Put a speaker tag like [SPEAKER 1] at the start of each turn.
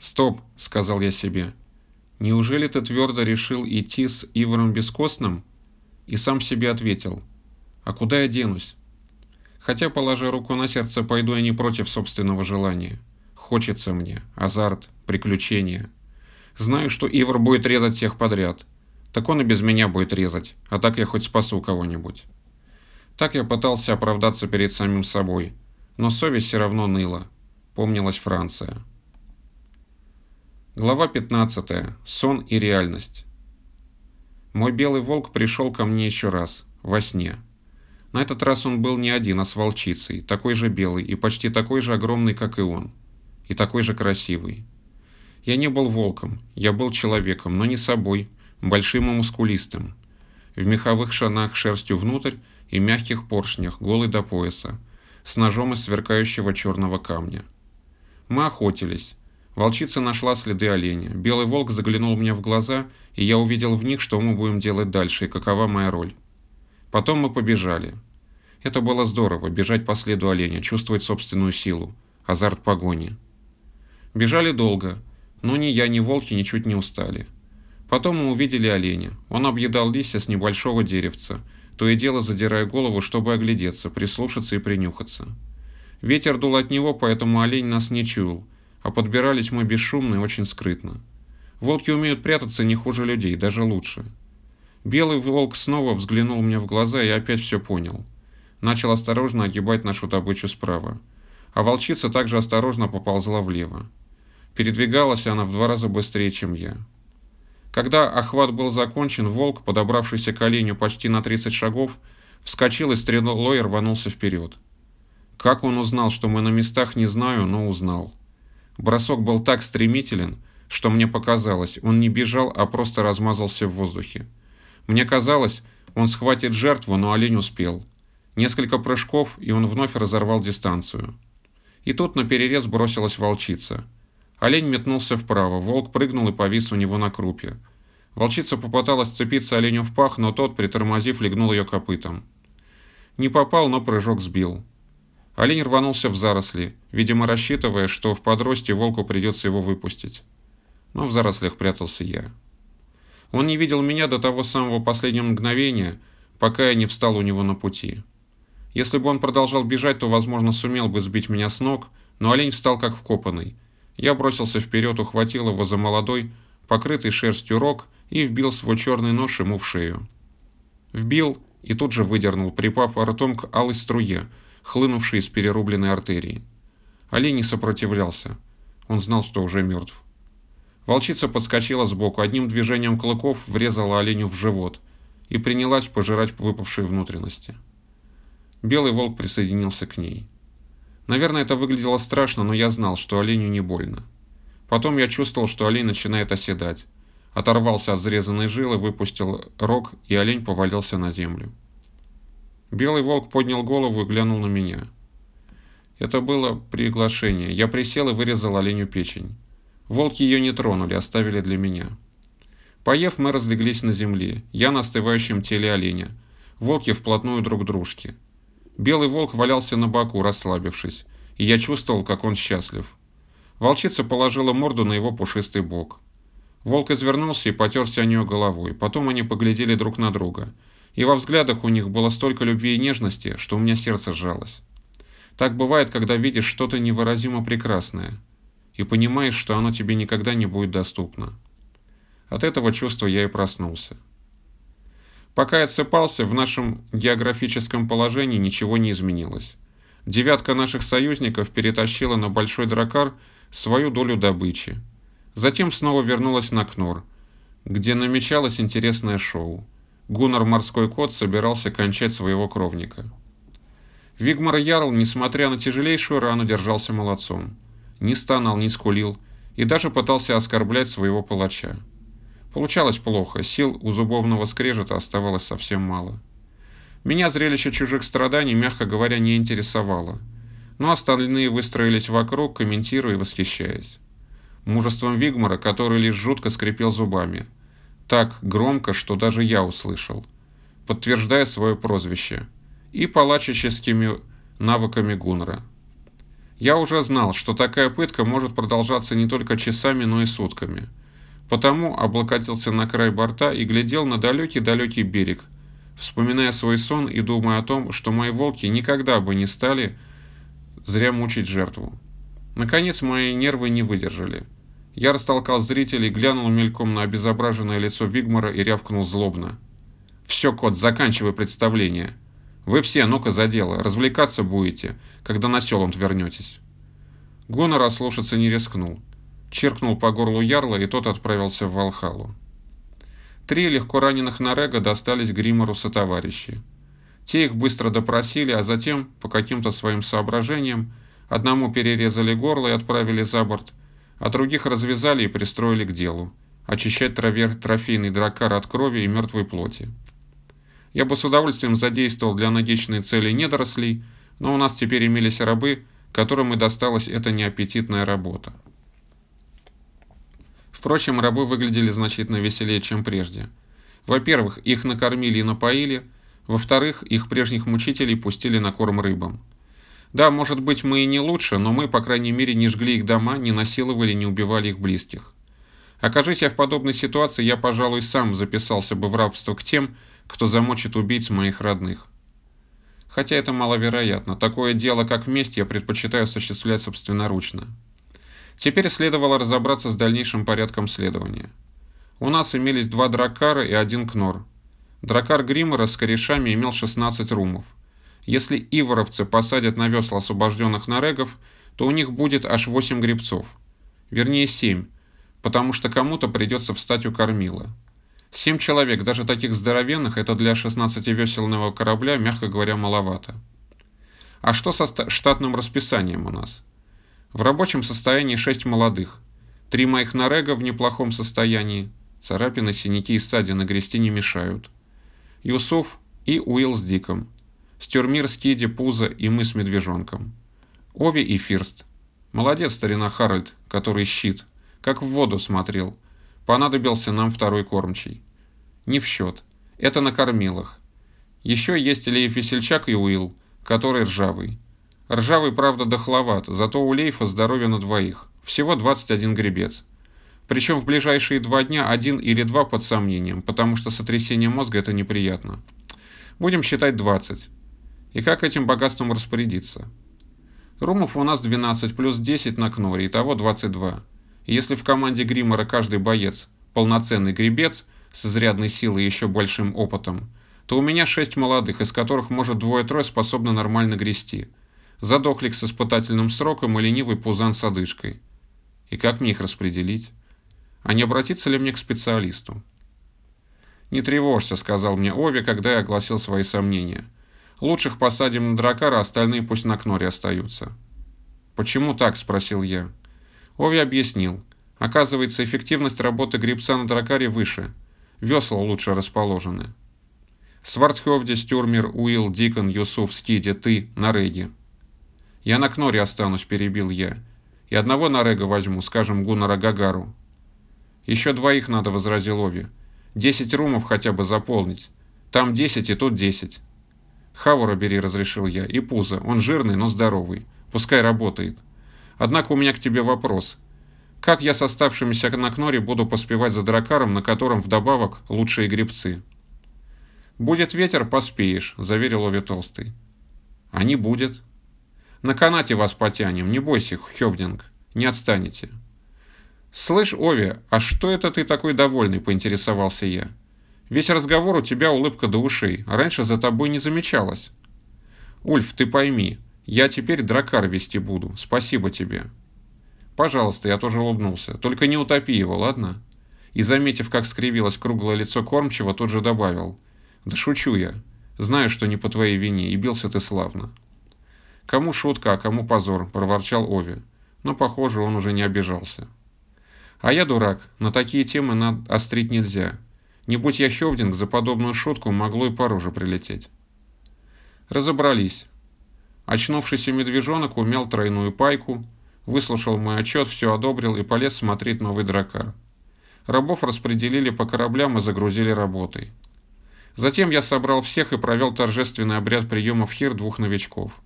[SPEAKER 1] «Стоп», — сказал я себе. «Неужели ты твердо решил идти с Ивором Бескостным?» И сам себе ответил. «А куда я денусь?» Хотя, положа руку на сердце, пойду я не против собственного желания. Хочется мне. Азарт, приключения. Знаю, что Ивар будет резать всех подряд. Так он и без меня будет резать, а так я хоть спасу кого-нибудь. Так я пытался оправдаться перед самим собой, но совесть все равно ныла. Помнилась Франция. Глава 15. Сон и реальность. Мой белый волк пришел ко мне еще раз, во сне. На этот раз он был не один, а с волчицей, такой же белый и почти такой же огромный, как и он. И такой же красивый. Я не был волком, я был человеком, но не собой, большим и мускулистым. В меховых шанах шерстью внутрь и мягких поршнях, голый до пояса, с ножом из сверкающего черного камня. Мы охотились. Волчица нашла следы оленя. Белый волк заглянул мне в глаза, и я увидел в них, что мы будем делать дальше и какова моя роль. Потом мы побежали. Это было здорово, бежать по следу оленя, чувствовать собственную силу, азарт погони. Бежали долго, но ни я, ни волки ничуть не устали. Потом мы увидели оленя. Он объедал листья с небольшого деревца, то и дело задирая голову, чтобы оглядеться, прислушаться и принюхаться. Ветер дул от него, поэтому олень нас не чуял, а подбирались мы бесшумно и очень скрытно. Волки умеют прятаться не хуже людей, даже лучше. Белый волк снова взглянул мне в глаза и опять все понял. Начал осторожно огибать нашу добычу справа. А волчица также осторожно поползла влево. Передвигалась она в два раза быстрее, чем я. Когда охват был закончен, волк, подобравшийся к оленю почти на 30 шагов, вскочил и стрелой рванулся вперед. Как он узнал, что мы на местах, не знаю, но узнал. Бросок был так стремителен, что мне показалось, он не бежал, а просто размазался в воздухе. Мне казалось, он схватит жертву, но олень успел. Несколько прыжков, и он вновь разорвал дистанцию. И тут на перерез бросилась волчица. Олень метнулся вправо, волк прыгнул и повис у него на крупе. Волчица попыталась цепиться оленю в пах, но тот, притормозив, легнул ее копытом. Не попал, но прыжок сбил. Олень рванулся в заросли, видимо рассчитывая, что в подросте волку придется его выпустить. Но в зарослях прятался я. Он не видел меня до того самого последнего мгновения, пока я не встал у него на пути. Если бы он продолжал бежать, то, возможно, сумел бы сбить меня с ног, но олень встал как вкопанный. Я бросился вперед, ухватил его за молодой, покрытый шерстью рог и вбил свой черный нож ему в шею. Вбил и тут же выдернул, припав ртом к алой струе, хлынувшей из перерубленной артерии. Олень не сопротивлялся. Он знал, что уже мертв. Волчица подскочила сбоку, одним движением клыков врезала оленю в живот и принялась пожирать выпавшие внутренности. Белый волк присоединился к ней. Наверное, это выглядело страшно, но я знал, что оленю не больно. Потом я чувствовал, что олень начинает оседать. Оторвался от зарезанной жилы, выпустил рог, и олень повалился на землю. Белый волк поднял голову и глянул на меня. Это было приглашение. Я присел и вырезал оленю печень. Волки ее не тронули, оставили для меня. Поев, мы разлеглись на земле, я на остывающем теле оленя, волки вплотную друг к дружке. Белый волк валялся на боку, расслабившись, и я чувствовал, как он счастлив. Волчица положила морду на его пушистый бок. Волк извернулся и потерся о нее головой, потом они поглядели друг на друга, и во взглядах у них было столько любви и нежности, что у меня сердце сжалось. Так бывает, когда видишь что-то невыразимо прекрасное – и понимаешь, что оно тебе никогда не будет доступно. От этого чувства я и проснулся. Пока я отсыпался, в нашем географическом положении ничего не изменилось. Девятка наших союзников перетащила на Большой Дракар свою долю добычи. Затем снова вернулась на Кнор, где намечалось интересное шоу. Гуннар Морской Кот собирался кончать своего кровника. Вигмар Ярл, несмотря на тяжелейшую рану, держался молодцом не стонал, не скулил и даже пытался оскорблять своего палача. Получалось плохо, сил у зубовного скрежета оставалось совсем мало. Меня зрелище чужих страданий, мягко говоря, не интересовало, но остальные выстроились вокруг, комментируя и восхищаясь. Мужеством Вигмара, который лишь жутко скрипел зубами. Так громко, что даже я услышал, подтверждая свое прозвище, и палачическими навыками Гунра. Я уже знал, что такая пытка может продолжаться не только часами, но и сутками. Потому облокотился на край борта и глядел на далекий-далекий берег, вспоминая свой сон и думая о том, что мои волки никогда бы не стали зря мучить жертву. Наконец мои нервы не выдержали. Я растолкал зрителей, глянул мельком на обезображенное лицо Вигмара и рявкнул злобно. «Все, кот, заканчивай представление. Вы все, ну-ка за дело, развлекаться будете, когда на селом вернетесь». Гонор ослушаться не рискнул. Чиркнул по горлу ярла, и тот отправился в Валхалу. Три легко раненых Нарега достались Гримору сотоварищи. Те их быстро допросили, а затем, по каким-то своим соображениям, одному перерезали горло и отправили за борт, а других развязали и пристроили к делу – очищать травер, трофейный дракар от крови и мертвой плоти. Я бы с удовольствием задействовал для аналогичной цели недорослей, но у нас теперь имелись рабы, которым и досталась эта неаппетитная работа. Впрочем, рабы выглядели значительно веселее, чем прежде. Во-первых, их накормили и напоили, во-вторых, их прежних мучителей пустили на корм рыбам. Да, может быть, мы и не лучше, но мы, по крайней мере, не жгли их дома, не насиловали, не убивали их близких. Окажись я в подобной ситуации, я, пожалуй, сам записался бы в рабство к тем, кто замочит убийц моих родных. Хотя это маловероятно. Такое дело, как месть, я предпочитаю осуществлять собственноручно. Теперь следовало разобраться с дальнейшим порядком следования. У нас имелись два дракара и один кнор. Дракар Гриммера с корешами имел 16 румов. Если иворовцы посадят на весла освобожденных нарегов, то у них будет аж 8 гребцов. Вернее 7, потому что кому-то придется встать у кормила. Семь человек, даже таких здоровенных, это для 16-весельного корабля, мягко говоря, маловато. А что со штатным расписанием у нас? В рабочем состоянии 6 молодых. Три моих нарега в неплохом состоянии. Царапины, синяки и ссадины грести не мешают. Юсуф и Уилл с Диком. Стюрмир, Скиди, Пузо и мы с Медвежонком. Ови и Фирст. Молодец, старина Харальд, который щит. Как в воду смотрел. Понадобился нам второй кормчий. Не в счет. Это на кормилах. Еще есть Лейф Весельчак и Уилл, который ржавый. Ржавый, правда, дохловат, зато у Лейфа здоровье на двоих. Всего 21 гребец. Причем в ближайшие два дня один или два под сомнением, потому что сотрясение мозга это неприятно. Будем считать 20. И как этим богатством распорядиться? Румов у нас 12 плюс 10 на Кноре, итого 22. Если в команде Гриммера каждый боец – полноценный гребец с изрядной силой и еще большим опытом, то у меня шесть молодых, из которых, может, двое-трое способны нормально грести. Задохлик с испытательным сроком и ленивый пузан с одышкой. И как мне их распределить? А не обратиться ли мне к специалисту? «Не тревожься», — сказал мне Ови, когда я огласил свои сомнения. «Лучших посадим на дракара, остальные пусть на кноре остаются». «Почему так?» — спросил я. Ови объяснил. Оказывается, эффективность работы грибца на дракаре выше. Весла лучше расположены. Свардхевде, Стюрмер, Уилл, Дикон, Юсуф, Скиди, ты, на реге. Я на Кноре останусь, перебил я. И одного на рега возьму, скажем, Гуннара Гагару. Еще двоих надо, возразил Ови. Десять румов хотя бы заполнить. Там десять и тут десять. Хавура бери, разрешил я, и Пузо. Он жирный, но здоровый. Пускай работает. Однако у меня к тебе вопрос. Как я с оставшимися на Кноре буду поспевать за дракаром, на котором вдобавок лучшие гребцы? «Будет ветер, поспеешь», — заверил Ови Толстый. «А не будет». «На канате вас потянем, не бойся, Хевдинг, не отстанете». «Слышь, Ови, а что это ты такой довольный?» — поинтересовался я. «Весь разговор у тебя улыбка до ушей, раньше за тобой не замечалось». «Ульф, ты пойми, я теперь дракар вести буду. Спасибо тебе. Пожалуйста, я тоже улыбнулся. Только не утопи его, ладно? И заметив, как скривилось круглое лицо кормчего, тут же добавил. Да шучу я. Знаю, что не по твоей вине, и бился ты славно. Кому шутка, а кому позор, проворчал Ови. Но, похоже, он уже не обижался. А я дурак, на такие темы острить нельзя. Не будь я Хевдинг, за подобную шутку могло и по роже прилететь. Разобрались. Очнувшийся медвежонок умел тройную пайку, выслушал мой отчет, все одобрил и полез смотреть новый дракар. Рабов распределили по кораблям и загрузили работой. Затем я собрал всех и провел торжественный обряд приема в хир двух новичков.